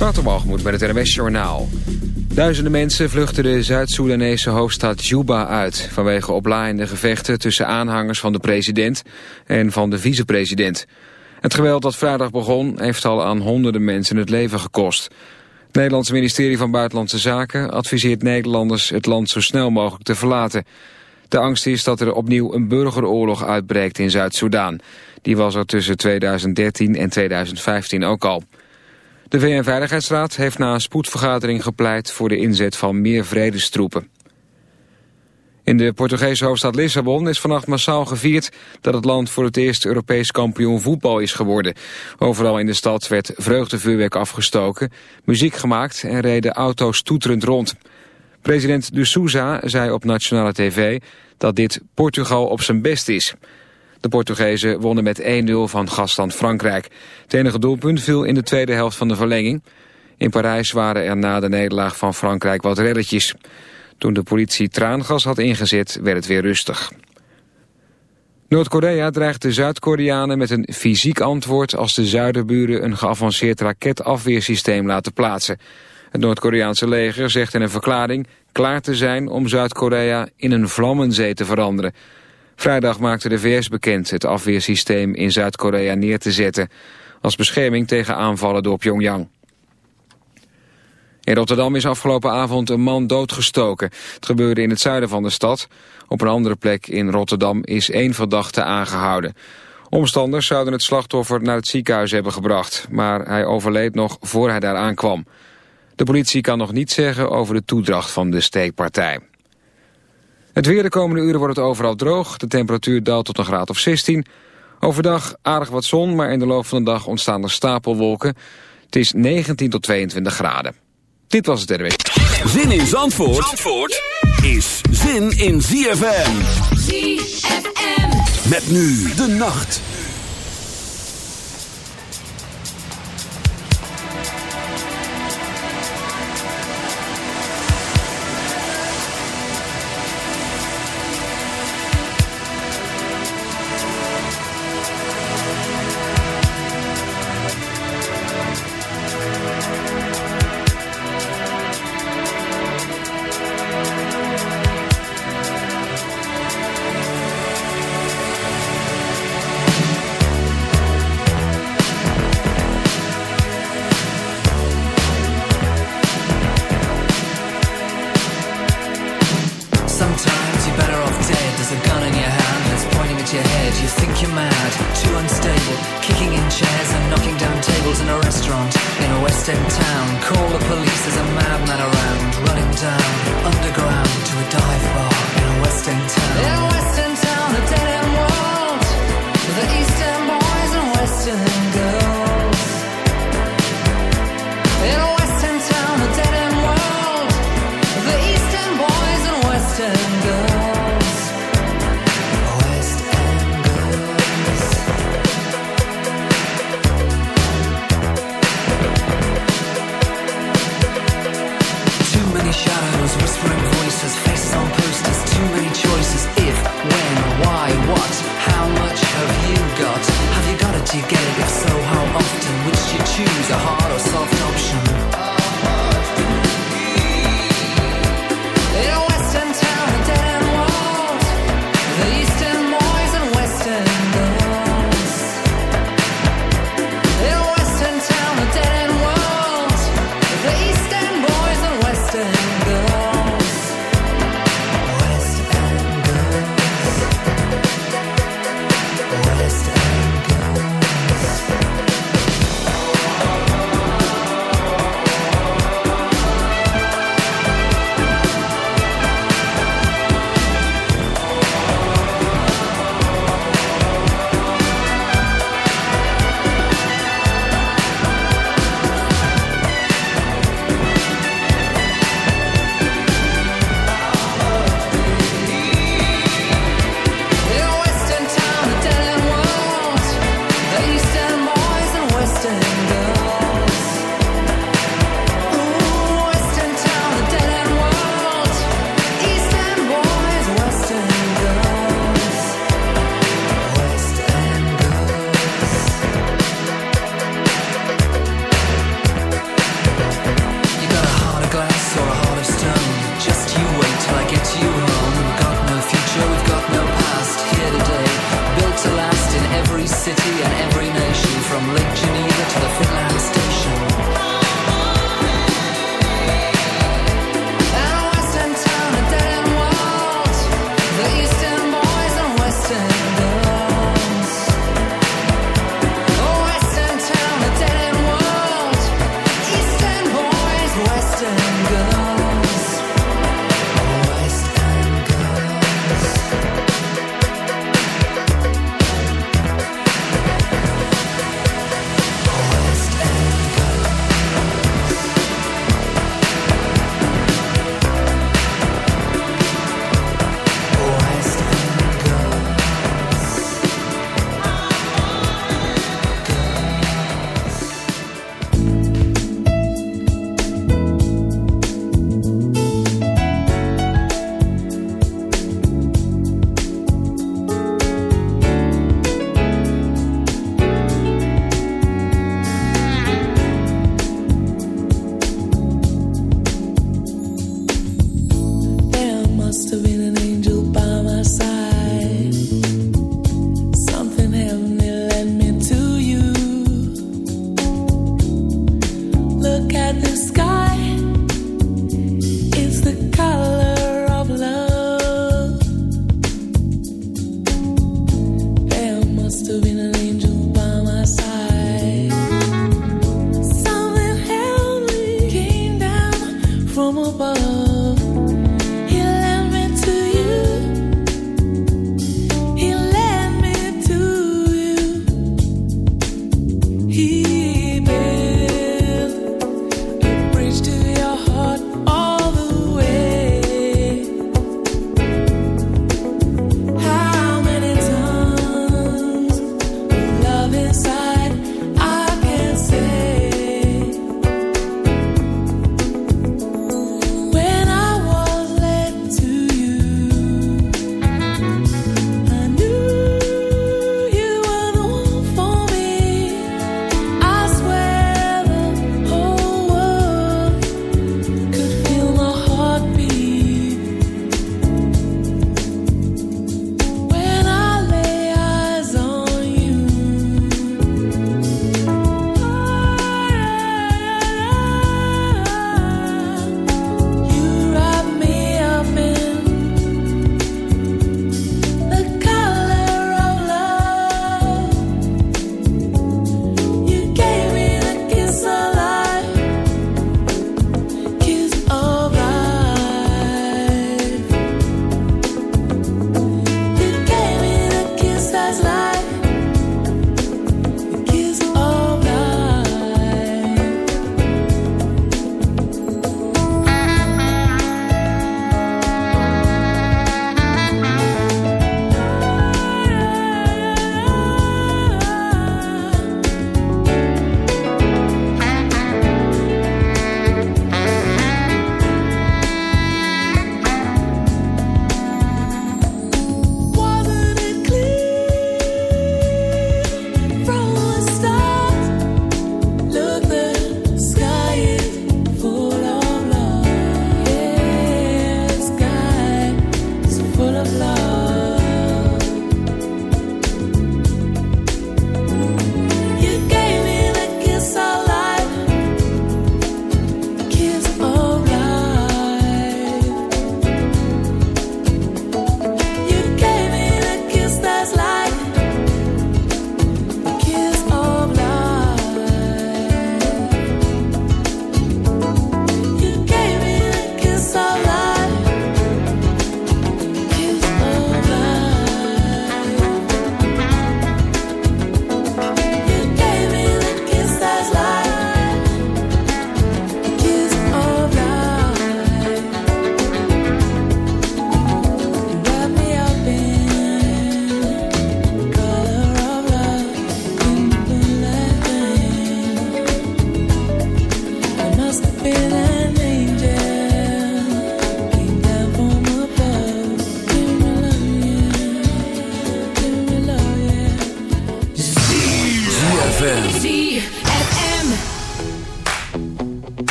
Waterbalgemoed bij het NWS Journaal. Duizenden mensen vluchten de Zuid-Soedanese hoofdstad Juba uit... vanwege oplaaiende gevechten tussen aanhangers van de president en van de vicepresident. Het geweld dat vrijdag begon heeft al aan honderden mensen het leven gekost. Het Nederlandse ministerie van Buitenlandse Zaken adviseert Nederlanders het land zo snel mogelijk te verlaten. De angst is dat er opnieuw een burgeroorlog uitbreekt in Zuid-Soedan. Die was er tussen 2013 en 2015 ook al. De VN-veiligheidsraad heeft na een spoedvergadering gepleit voor de inzet van meer vredestroepen. In de Portugese hoofdstad Lissabon is vannacht massaal gevierd dat het land voor het eerst Europees kampioen voetbal is geworden. Overal in de stad werd vreugdevuurwerk afgestoken, muziek gemaakt en reden auto's toeterend rond. President de Souza zei op nationale tv dat dit Portugal op zijn best is. De Portugezen wonnen met 1-0 van gastland Frankrijk. Het enige doelpunt viel in de tweede helft van de verlenging. In Parijs waren er na de nederlaag van Frankrijk wat relletjes. Toen de politie traangas had ingezet, werd het weer rustig. Noord-Korea dreigt de Zuid-Koreanen met een fysiek antwoord... als de zuiderburen een geavanceerd raketafweersysteem laten plaatsen. Het Noord-Koreaanse leger zegt in een verklaring klaar te zijn om Zuid-Korea in een vlammenzee te veranderen. Vrijdag maakte de VS bekend het afweersysteem in Zuid-Korea neer te zetten... als bescherming tegen aanvallen door Pyongyang. In Rotterdam is afgelopen avond een man doodgestoken. Het gebeurde in het zuiden van de stad. Op een andere plek in Rotterdam is één verdachte aangehouden. Omstanders zouden het slachtoffer naar het ziekenhuis hebben gebracht... maar hij overleed nog voor hij daar aankwam. De politie kan nog niets zeggen over de toedracht van de steekpartij. Het weer de komende uren wordt het overal droog. De temperatuur daalt tot een graad of 16. Overdag aardig wat zon, maar in de loop van de dag ontstaan er stapelwolken. Het is 19 tot 22 graden. Dit was het RW. Zin in Zandvoort, Zandvoort is zin in ZFM. ZFM. Met nu de nacht.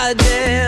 I did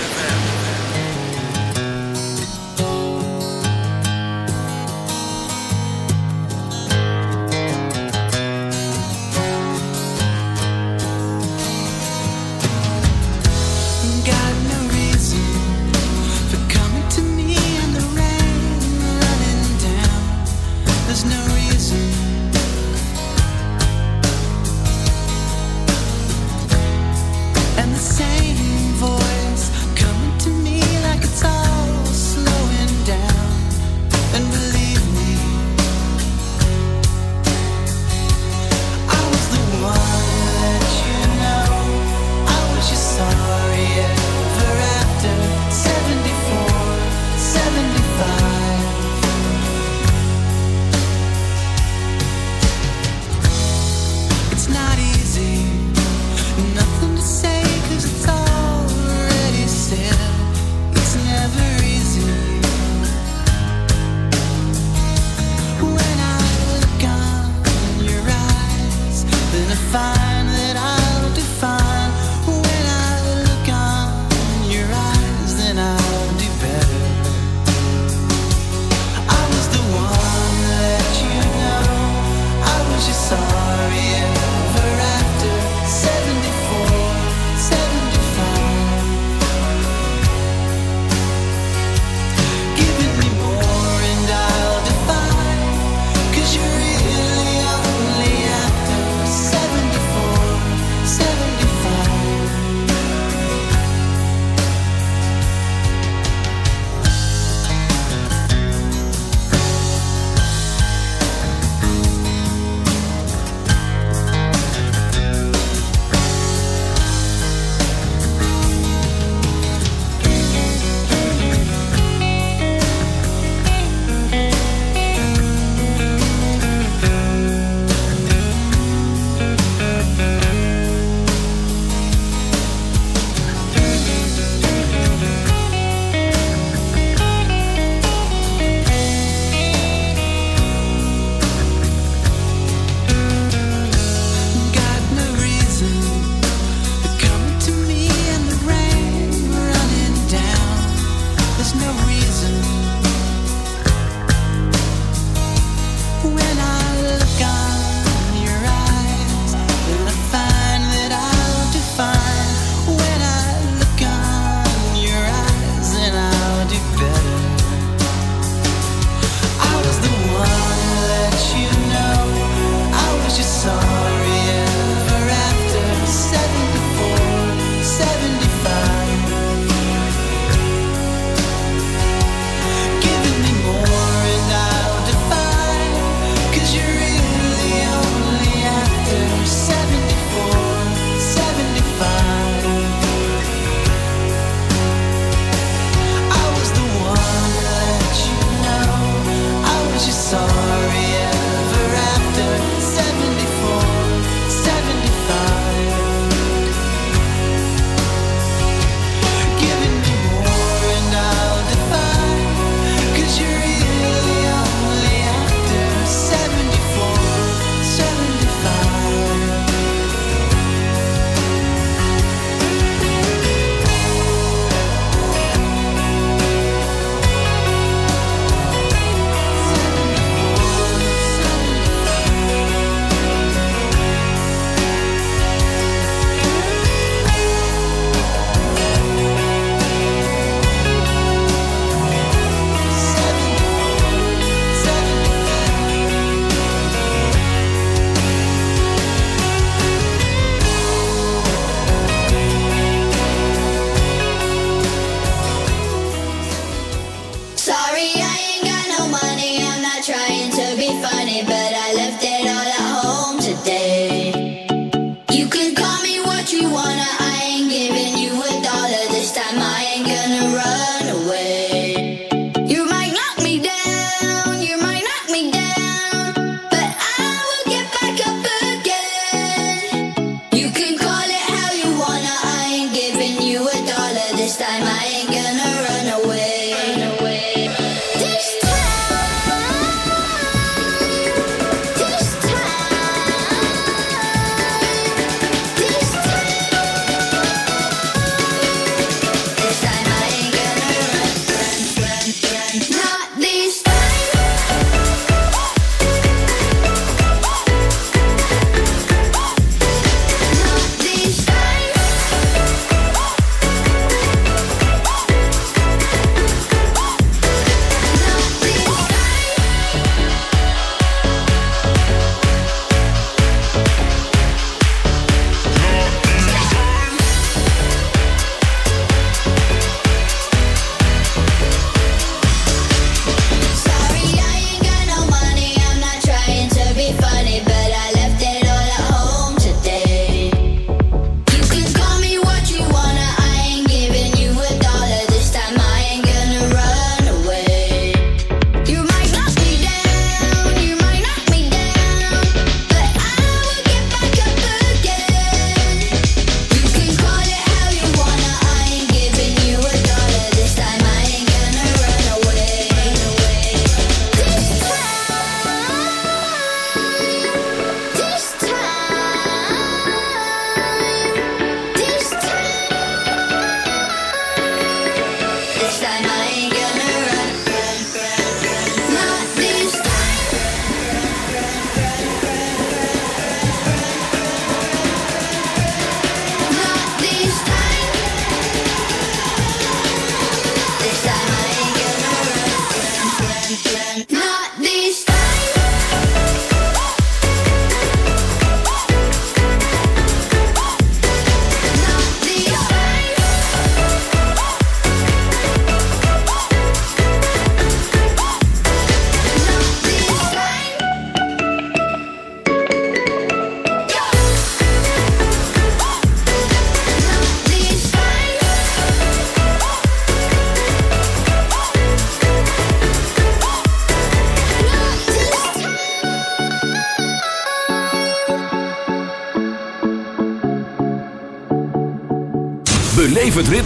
This time I ain't gonna run away.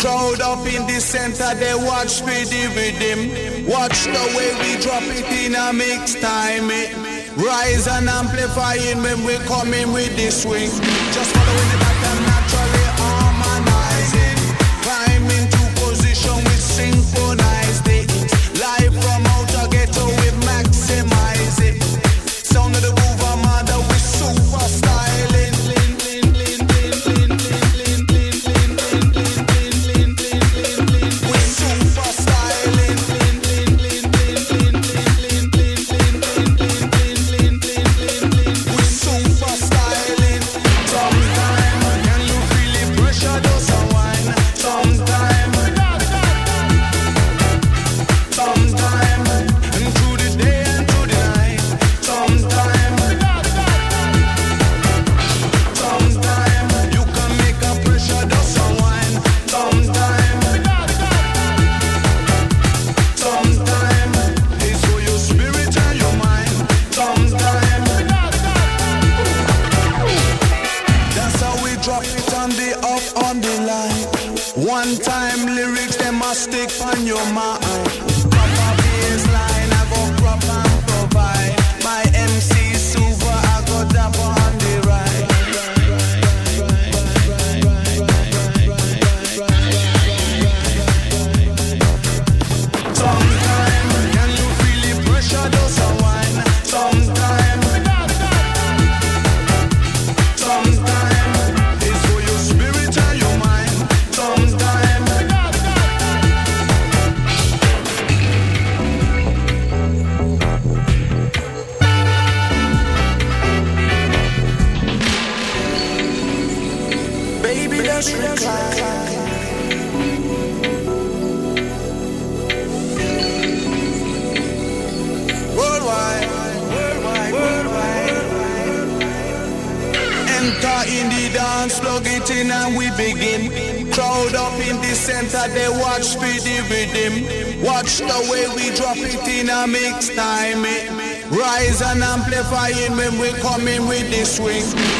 Crowd up in the center, they watch me with rhythm. Watch the way we drop it in a mix time. It rise and amplifying when we come in with the swing. Just following the pattern naturally harmonizing. Climbing to position with synchronize. when we coming with this swing.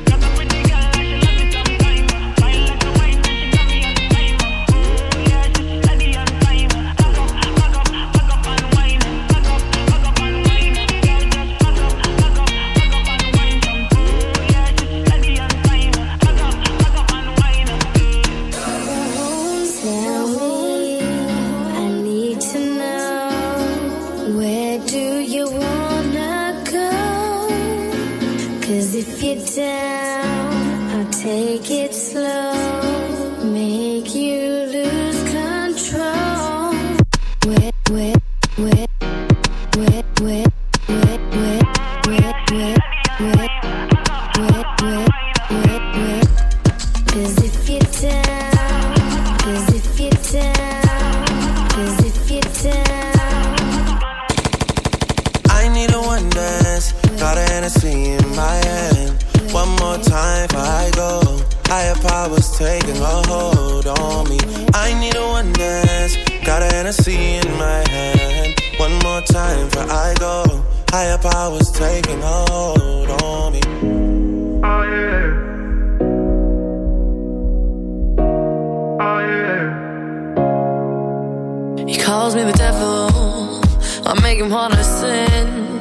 Higher powers taking hold on me. Oh, oh, he calls me the devil. I make him wanna sin.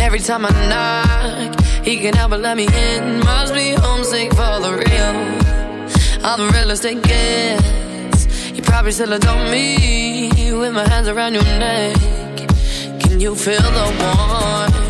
Every time I knock, he can help but let me in. Must be homesick for the real. I'm the real estate gets. You probably still adore me with my hands around your neck. Can you feel the warmth?